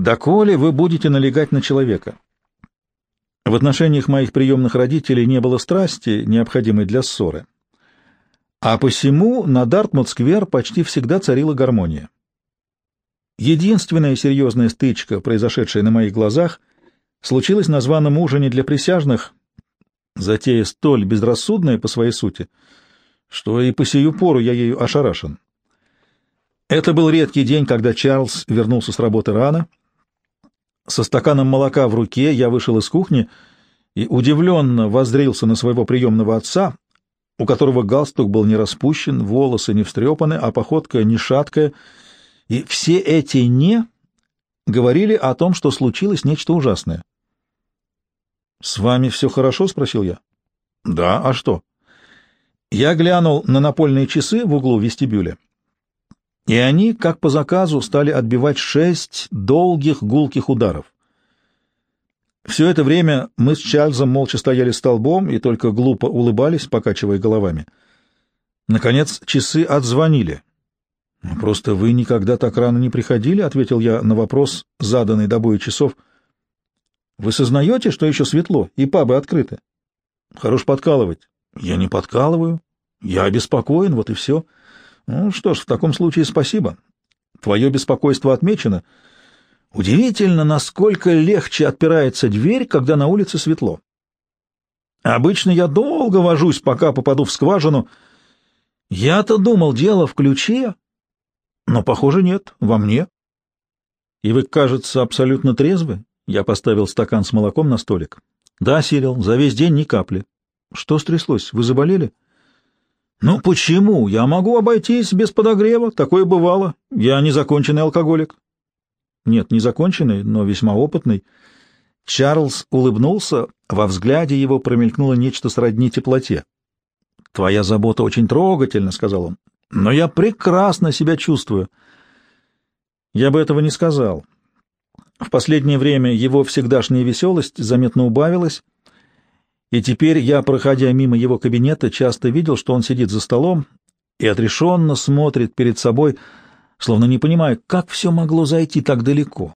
Доколе вы будете налегать на человека? В отношениях моих приемных родителей не было страсти, необходимой для ссоры. А посему на Дартмут-сквер почти всегда царила гармония. Единственная серьезная стычка, произошедшая на моих глазах, случилась на званом ужине для присяжных, затея столь безрассудная по своей сути, что и по сию пору я ею ошарашен. Это был редкий день, когда Чарльз вернулся с работы рано. Со стаканом молока в руке я вышел из кухни и удивленно воззрился на своего приемного отца, у которого галстук был не распущен, волосы не встрепаны, а походка не шаткая, и все эти «не» говорили о том, что случилось нечто ужасное. «С вами все хорошо?» — спросил я. «Да, а что?» Я глянул на напольные часы в углу вестибюля, и они, как по заказу, стали отбивать шесть долгих гулких ударов. Все это время мы с Чарльзом молча стояли столбом и только глупо улыбались, покачивая головами. Наконец часы отзвонили. «Ну, «Просто вы никогда так рано не приходили?» — ответил я на вопрос, заданный до боя часов. «Вы сознаете, что еще светло, и пабы открыты?» «Хорош подкалывать». «Я не подкалываю. Я обеспокоен, вот и все». «Ну что ж, в таком случае спасибо. Твое беспокойство отмечено». Удивительно, насколько легче отпирается дверь, когда на улице светло. Обычно я долго вожусь, пока попаду в скважину. Я-то думал, дело в ключе, но, похоже, нет, во мне. И вы, кажется, абсолютно трезвы? Я поставил стакан с молоком на столик. Да, Сирил, за весь день ни капли. Что стряслось? Вы заболели? Ну почему? Я могу обойтись без подогрева, такое бывало. Я незаконченный алкоголик. Нет, не законченный, но весьма опытный. Чарльз улыбнулся, во взгляде его промелькнуло нечто сродни теплоте. «Твоя забота очень трогательна», — сказал он, — «но я прекрасно себя чувствую». Я бы этого не сказал. В последнее время его всегдашняя веселость заметно убавилась, и теперь я, проходя мимо его кабинета, часто видел, что он сидит за столом и отрешенно смотрит перед собой, — словно не понимая, как все могло зайти так далеко.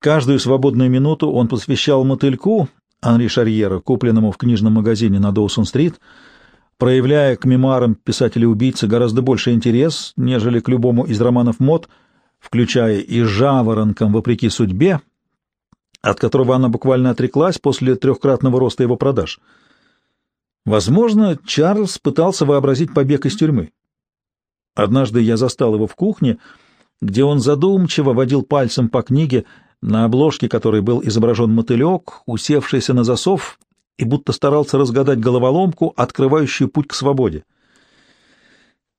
Каждую свободную минуту он посвящал мотыльку Анри Шарьера, купленному в книжном магазине на Доусон-стрит, проявляя к мемуарам писателя-убийцы гораздо больше интерес, нежели к любому из романов мод, включая и «Жаворонком вопреки судьбе», от которого она буквально отреклась после трехкратного роста его продаж. Возможно, Чарльз пытался вообразить побег из тюрьмы. Однажды я застал его в кухне, где он задумчиво водил пальцем по книге, на обложке которой был изображен мотылек, усевшийся на засов, и будто старался разгадать головоломку, открывающую путь к свободе.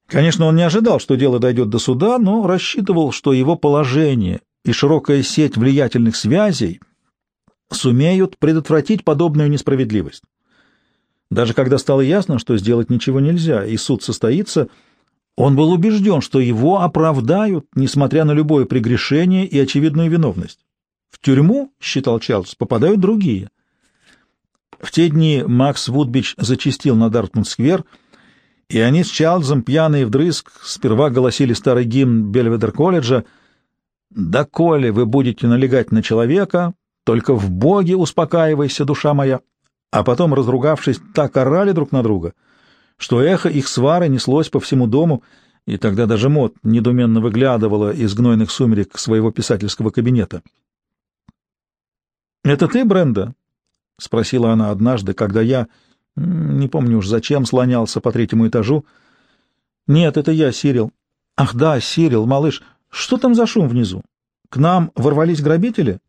Конечно, он не ожидал, что дело дойдет до суда, но рассчитывал, что его положение и широкая сеть влиятельных связей сумеют предотвратить подобную несправедливость. Даже когда стало ясно, что сделать ничего нельзя, и суд состоится — он был убежден, что его оправдают, несмотря на любое прегрешение и очевидную виновность. В тюрьму, считал Чарльз, попадают другие. В те дни Макс Вудбич зачистил на Дартмунд-сквер, и они с Чарльзом, пьяные вдрызг, сперва голосили старый гимн Бельведер-колледжа «Доколе вы будете налегать на человека, только в Боге успокаивайся, душа моя», а потом, разругавшись, так орали друг на друга — что эхо их свары неслось по всему дому, и тогда даже Мот недуменно выглядывала из гнойных сумерек своего писательского кабинета. «Это ты, Бренда?» — спросила она однажды, когда я, не помню уж зачем, слонялся по третьему этажу. «Нет, это я, Сирил». «Ах да, Сирил, малыш, что там за шум внизу? К нам ворвались грабители?»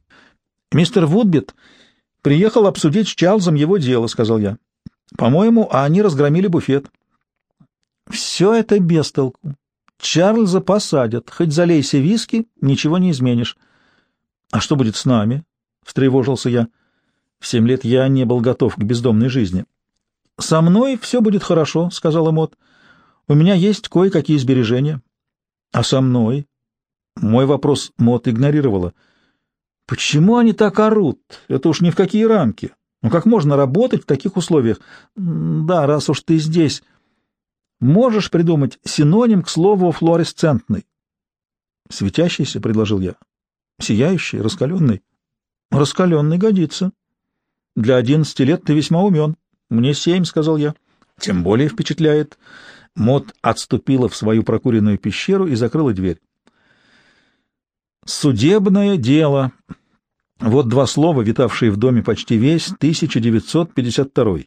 «Мистер Вудбит приехал обсудить с Чарльзом его дело», — сказал я. По-моему, они разгромили буфет. Все это без толку. Чарльза посадят. Хоть залейся виски, ничего не изменишь. А что будет с нами? Встревожился я. В семь лет я не был готов к бездомной жизни. Со мной все будет хорошо, сказала Мот. У меня есть кое-какие сбережения. А со мной? Мой вопрос Мот игнорировала. Почему они так орут? Это уж ни в какие рамки. Ну как можно работать в таких условиях? Да, раз уж ты здесь, можешь придумать синоним к слову флуоресцентный. Светящийся, предложил я. Сияющий, раскаленный. Раскаленный годится. Для одиннадцати лет ты весьма умен. Мне семь, — сказал я. Тем более впечатляет. Мот отступила в свою прокуренную пещеру и закрыла дверь. Судебное дело. Вот два слова, витавшие в доме почти весь 1952.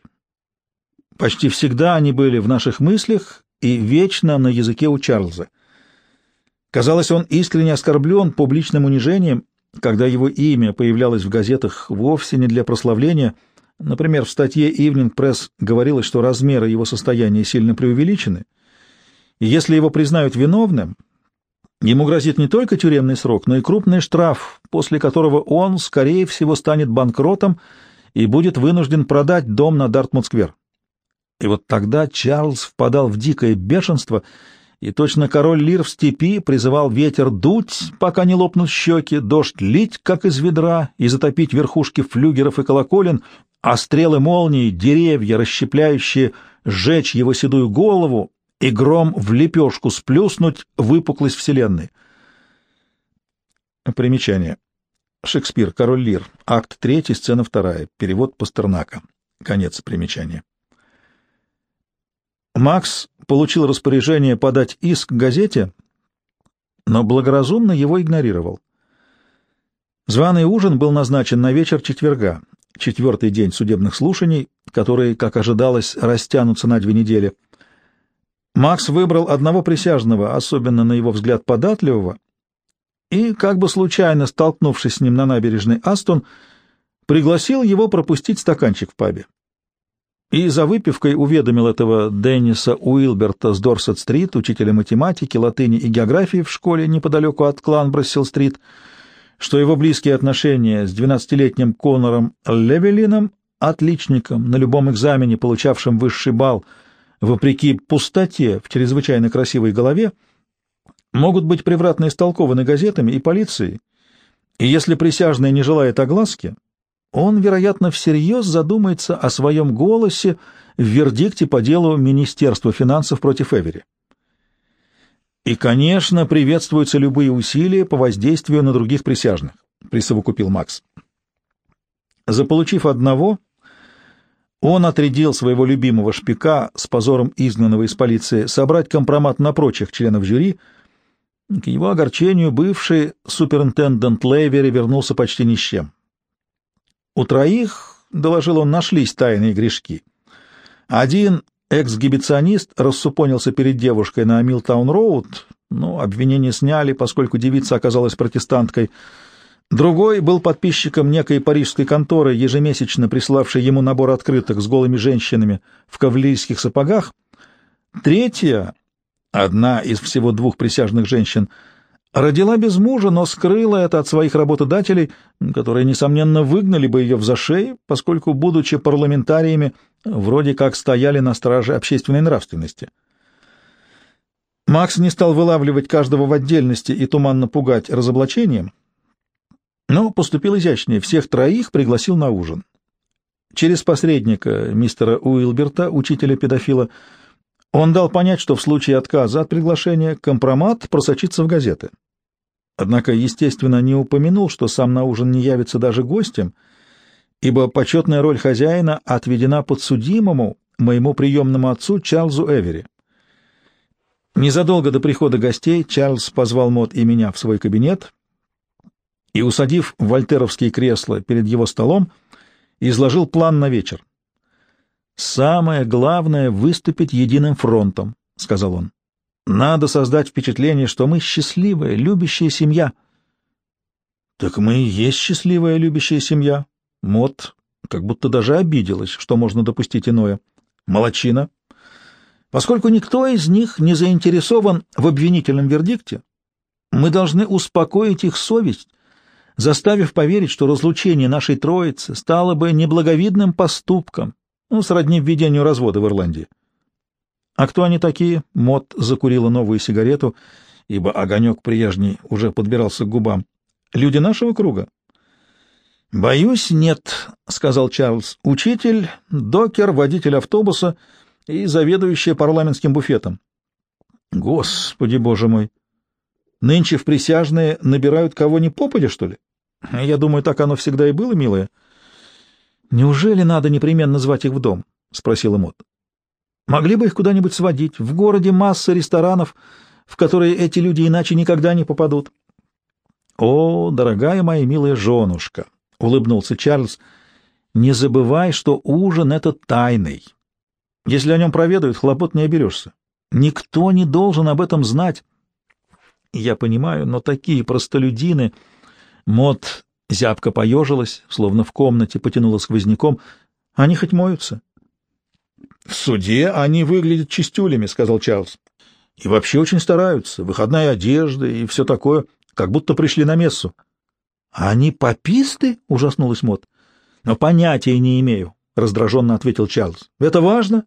Почти всегда они были в наших мыслях и вечно на языке у Чарльза. Казалось, он искренне оскорблен публичным унижением, когда его имя появлялось в газетах вовсе не для прославления. Например, в статье Evening Press говорилось, что размеры его состояния сильно преувеличены, и если его признают виновным, ему грозит не только тюремный срок, но и крупный штраф, после которого он, скорее всего, станет банкротом и будет вынужден продать дом на Дартмут-сквер. И вот тогда Чарльз впадал в дикое бешенство — и точно король Лир в степи призывал ветер дуть, пока не лопнут щеки, дождь лить, как из ведра, и затопить верхушки флюгеров и колоколен, а стрелы молнии, деревья, расщепляющие, сжечь его седую голову и гром в лепешку сплюснуть выпуклость вселенной. Примечание. Шекспир, Король Лир, акт 3, сцена 2, перевод Пастернака. Конец примечания. Макс получил распоряжение подать иск газете, но благоразумно его игнорировал. Званый ужин был назначен на вечер четверга, четвертый день судебных слушаний, которые, как ожидалось, растянутся на две недели. Макс выбрал одного присяжного, особенно на его взгляд податливого, и, как бы случайно столкнувшись с ним на набережной Астон, пригласил его пропустить стаканчик в пабе. И за выпивкой уведомил этого Денниса Уилберта с Дорсет-стрит, учителя математики, латыни и географии в школе неподалеку от Кланбрассел-стрит, что его близкие отношения с двенадцатилетним Конором Левелином, отличником, на любом экзамене получавшим высший балл, вопреки пустоте в чрезвычайно красивой голове, могут быть превратно истолкованы газетами и полицией, и если присяжный не желает огласки, он, вероятно, всерьез задумается о своем голосе в вердикте по делу Министерства финансов против Эвери. И, конечно, приветствуются любые усилия по воздействию на других присяжных, присовокупил Макс. Заполучив одного, он отрядил своего любимого шпика, с позором изгнанного из полиции, собрать компромат на прочих членов жюри. К его огорчению бывший суперинтендент Лейвери вернулся почти ни с чем. У троих, — доложил он, — нашлись тайные грешки. Один эксгибиционист рассупонился перед девушкой на Милтаун-Роуд, но обвинение сняли, поскольку девица оказалась протестанткой. Другой был подписчиком некой парижской конторы, ежемесячно приславшей ему набор открыток с голыми женщинами в кавалерийских сапогах. Третья, одна из всего двух присяжных женщин, — Родила без мужа, но скрыла это от своих работодателей, которые, несомненно, выгнали бы ее в зашей, поскольку, будучи парламентариями, вроде как стояли на страже общественной нравственности. Макс не стал вылавливать каждого в отдельности и туманно пугать разоблачением, но поступил изящнее, всех троих пригласил на ужин. Через посредника мистера Уилберта, учителя-педофила, он дал понять, что в случае отказа от приглашения компромат просочится в газеты. Однако, естественно, не упомянул, что сам на ужин не явится даже гостем, ибо почетная роль хозяина отведена подсудимому, моему приемному отцу Чарльзу Эвери. Незадолго до прихода гостей Чарльз позвал Мот и меня в свой кабинет и, усадив вольтеровские кресла перед его столом, изложил план на вечер. «Самое главное — выступить единым фронтом», — сказал он. Надо создать впечатление, что мы счастливая, любящая семья. Так мы и есть счастливая, любящая семья. Мот как будто даже обиделась, что можно допустить иное. Молодчина. Поскольку никто из них не заинтересован в обвинительном вердикте, мы должны успокоить их совесть, заставив поверить, что разлучение нашей троицы стало бы неблаговидным поступком, ну, сродни введению развода в Ирландии. «А кто они такие?» — Мот закурила новую сигарету, ибо огонек прежний уже подбирался к губам. «Люди нашего круга?» «Боюсь, нет», — сказал Чарльз. «Учитель, докер, водитель автобуса и заведующая парламентским буфетом». «Господи, боже мой!» Нынче в присяжные набирают кого ни попадя, что ли? Я думаю, так оно всегда и было, милая. Неужели надо непременно звать их в дом? — спросила Мот. Могли бы их куда-нибудь сводить. В городе масса ресторанов, в которые эти люди иначе никогда не попадут. — О, дорогая моя милая женушка! — улыбнулся Чарльз. — Не забывай, что ужин — это тайный. Если о нем проведают, хлопот не оберешься. Никто не должен об этом знать. Я понимаю, но такие простолюдины... Мот зябко поежилась, словно в комнате потянула сквозняком. Они хоть моются? — В суде они выглядят чистюлями, — сказал Чарльз. — И вообще очень стараются. Выходная одежда и все такое, как будто пришли на мессу. — Они пописты? — ужаснулась Мот. — Но понятия не имею, — раздраженно ответил Чарльз. — Это важно?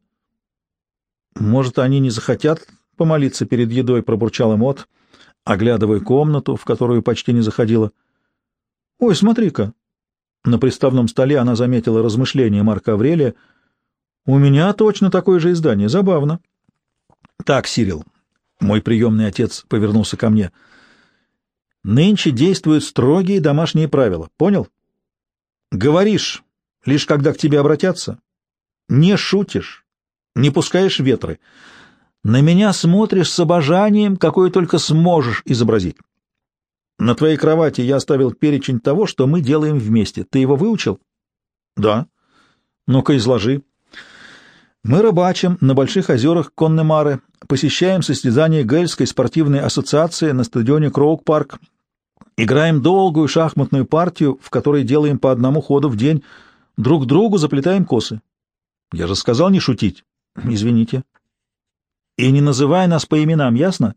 — Может, они не захотят помолиться перед едой, — пробурчала Мот. — оглядывая комнату, в которую почти не заходила. «Ой, смотри-ка!» На приставном столе она заметила размышления Марка Аврелия. «У меня точно такое же издание. Забавно». «Так, Сирил», — мой приемный отец повернулся ко мне, — «нынче действуют строгие домашние правила. Понял? Говоришь, лишь когда к тебе обратятся. Не шутишь, не пускаешь ветры. На меня смотришь с обожанием, какое только сможешь изобразить. На твоей кровати я оставил перечень того, что мы делаем вместе. Ты его выучил? Да. Ну-ка, изложи. Мы рыбачим на Больших озерах Коннемары, посещаем состязания Гельской спортивной ассоциации на стадионе Кроук-парк, играем долгую шахматную партию, в которой делаем по одному ходу в день, друг другу заплетаем косы. Я же сказал не шутить. Извините. И не называй нас по именам, ясно?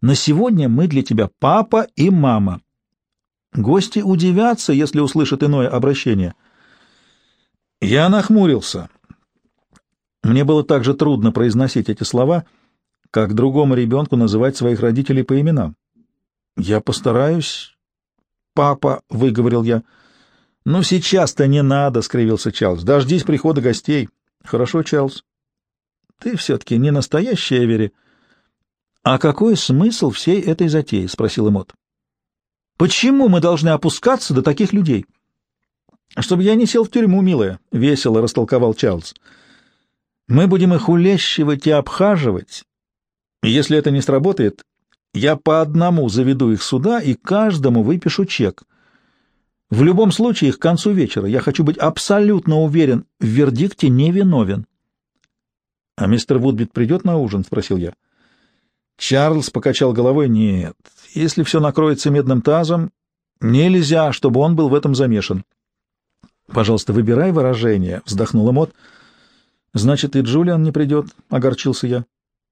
На сегодня мы для тебя папа и мама. Гости удивятся, если услышат иное обращение. Я нахмурился. Мне было так же трудно произносить эти слова, как другому ребенку называть своих родителей по именам. «Я постараюсь, папа», — выговорил я. «Ну, сейчас-то не надо», — скривился Чарльз. «Дождись прихода гостей». «Хорошо, Чарльз. Ты все-таки не настоящая Эвери. — А какой смысл всей этой затеи? — спросил Эмот. — Почему мы должны опускаться до таких людей? — Чтобы я не сел в тюрьму, милая, — весело растолковал Чарльз. — Мы будем их улещивать и обхаживать. Если это не сработает, я по одному заведу их сюда и каждому выпишу чек. В любом случае, к концу вечера я хочу быть абсолютно уверен, в вердикте невиновен. — А мистер Вудбит придет на ужин? — спросил я. Чарльз покачал головой. — Нет, если все накроется медным тазом, нельзя, чтобы он был в этом замешан. — Пожалуйста, выбирай выражение, — вздохнула Мот. — Значит, и Джулиан не придет, — огорчился я.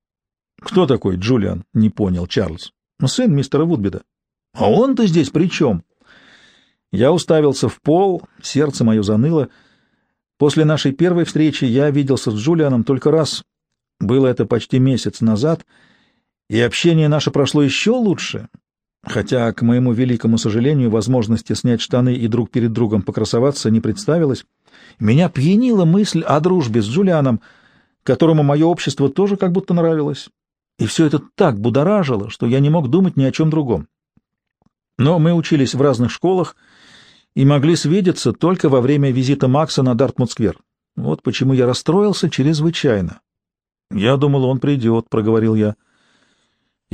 — Кто такой Джулиан? — не понял Чарльз. — Сын мистера Вудбида. — А он-то здесь при чем? Я уставился в пол, сердце мое заныло — После нашей первой встречи я виделся с Джулианом только раз. Было это почти месяц назад, и общение наше прошло еще лучше, хотя, к моему великому сожалению, возможности снять штаны и друг перед другом покрасоваться не представилось. Меня пьянила мысль о дружбе с Джулианом, которому мое общество тоже как будто нравилось. И все это так будоражило, что я не мог думать ни о чем другом. Но мы учились в разных школах, и могли свидеться только во время визита Макса на Дартмут-сквер. Вот почему я расстроился чрезвычайно. «Я думал, он придет», — проговорил я.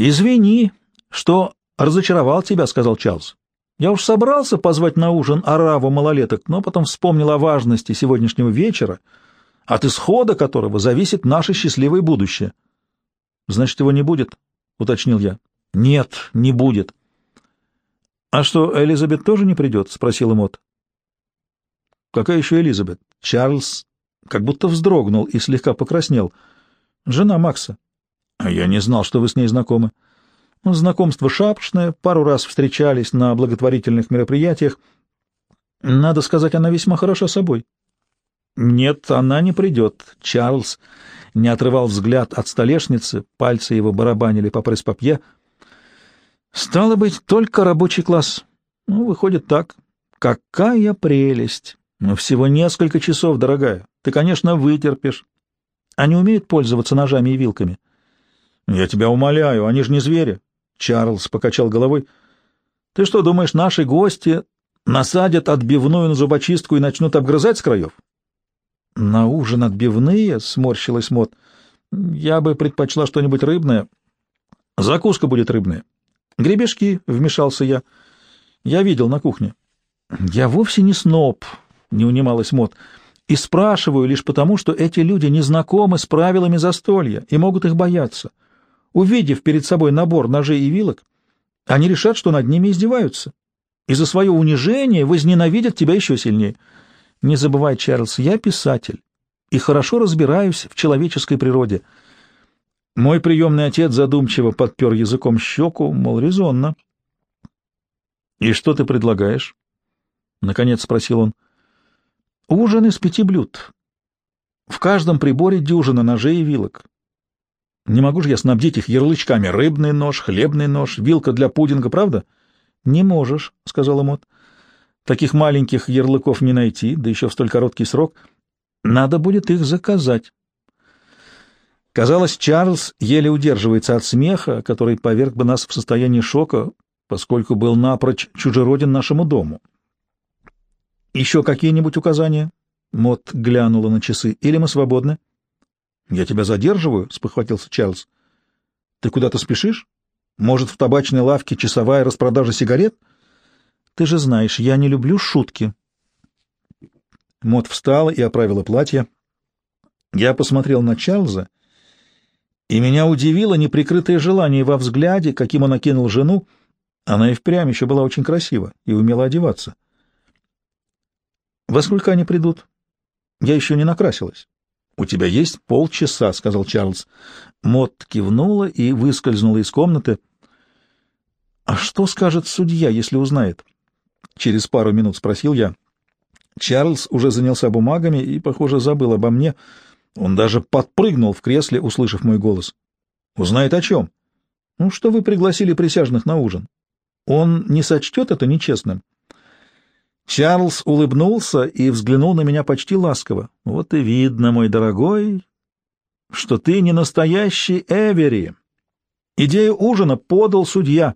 «Извини, что разочаровал тебя», — сказал Чарльз. «Я уж собрался позвать на ужин ораву малолеток, но потом вспомнил о важности сегодняшнего вечера, от исхода которого зависит наше счастливое будущее». «Значит, его не будет?» — уточнил я. «Нет, не будет. — А что, Элизабет тоже не придет? — спросил Мот. — Какая еще Элизабет? Чарльз как будто вздрогнул и слегка покраснел. — Жена Макса. — я не знал, что вы с ней знакомы. Ну, знакомство шапшное, пару раз встречались на благотворительных мероприятиях. Надо сказать, она весьма хороша собой. — Нет, она не придет. Чарльз не отрывал взгляд от столешницы, пальцы его барабанили по пресс-папье — Стало быть, только рабочий класс. Ну, выходит так. Какая прелесть! Ну, всего несколько часов, дорогая. Ты, конечно, вытерпишь. Они умеют пользоваться ножами и вилками. Я тебя умоляю, они же не звери. Чарльз покачал головой. Ты что, думаешь, наши гости насадят отбивную на зубочистку и начнут обгрызать с краев? На ужин отбивные, сморщилась Мот. Я бы предпочла что-нибудь рыбное. Закуска будет рыбная. Гребешки, вмешался я. Я видел на кухне. Я вовсе не сноб, не унималась Мот. И спрашиваю лишь потому, что эти люди не знакомы с правилами застолья и могут их бояться. Увидев перед собой набор ножей и вилок, они решат, что над ними издеваются, и за свое унижение возненавидят тебя еще сильнее. Не забывай, Чарльз, я писатель и хорошо разбираюсь в человеческой природе. Мой приемный отец задумчиво подпер языком щеку, мол, резонно. — И что ты предлагаешь? — наконец спросил он. — Ужин из пяти блюд. В каждом приборе дюжина ножей и вилок. Не могу же я снабдить их ярлычками рыбный нож, хлебный нож, вилка для пудинга, правда? — Не можешь, — сказала Мот. — Таких маленьких ярлыков не найти, да еще в столь короткий срок. Надо будет их заказать. Казалось, Чарльз еле удерживается от смеха, который поверг бы нас в состояние шока, поскольку был напрочь чужероден нашему дому. «Еще какие-нибудь указания?» Мот глянула на часы. «Или мы свободны?» «Я тебя задерживаю?» — спохватился Чарльз. «Ты куда-то спешишь? Может, в табачной лавке часовая распродажа сигарет?» «Ты же знаешь, я не люблю шутки». Мот встала и оправила платье. Я посмотрел на Чарльза, и меня удивило неприкрытое желание во взгляде, каким он окинул жену. Она и впрямь еще была очень красива и умела одеваться. «Во сколько они придут?» «Я еще не накрасилась». «У тебя есть полчаса», — сказал Чарльз. Мот кивнула и выскользнула из комнаты. «А что скажет судья, если узнает?» Через пару минут спросил я. Чарльз уже занялся бумагами и, похоже, забыл обо мне. Он даже подпрыгнул в кресле, услышав мой голос. «Узнает о чем?» «Ну, что вы пригласили присяжных на ужин. Он не сочтет это нечестным?» Чарльз улыбнулся и взглянул на меня почти ласково. «Вот и видно, мой дорогой, что ты не настоящий Эвери. Идею ужина подал судья».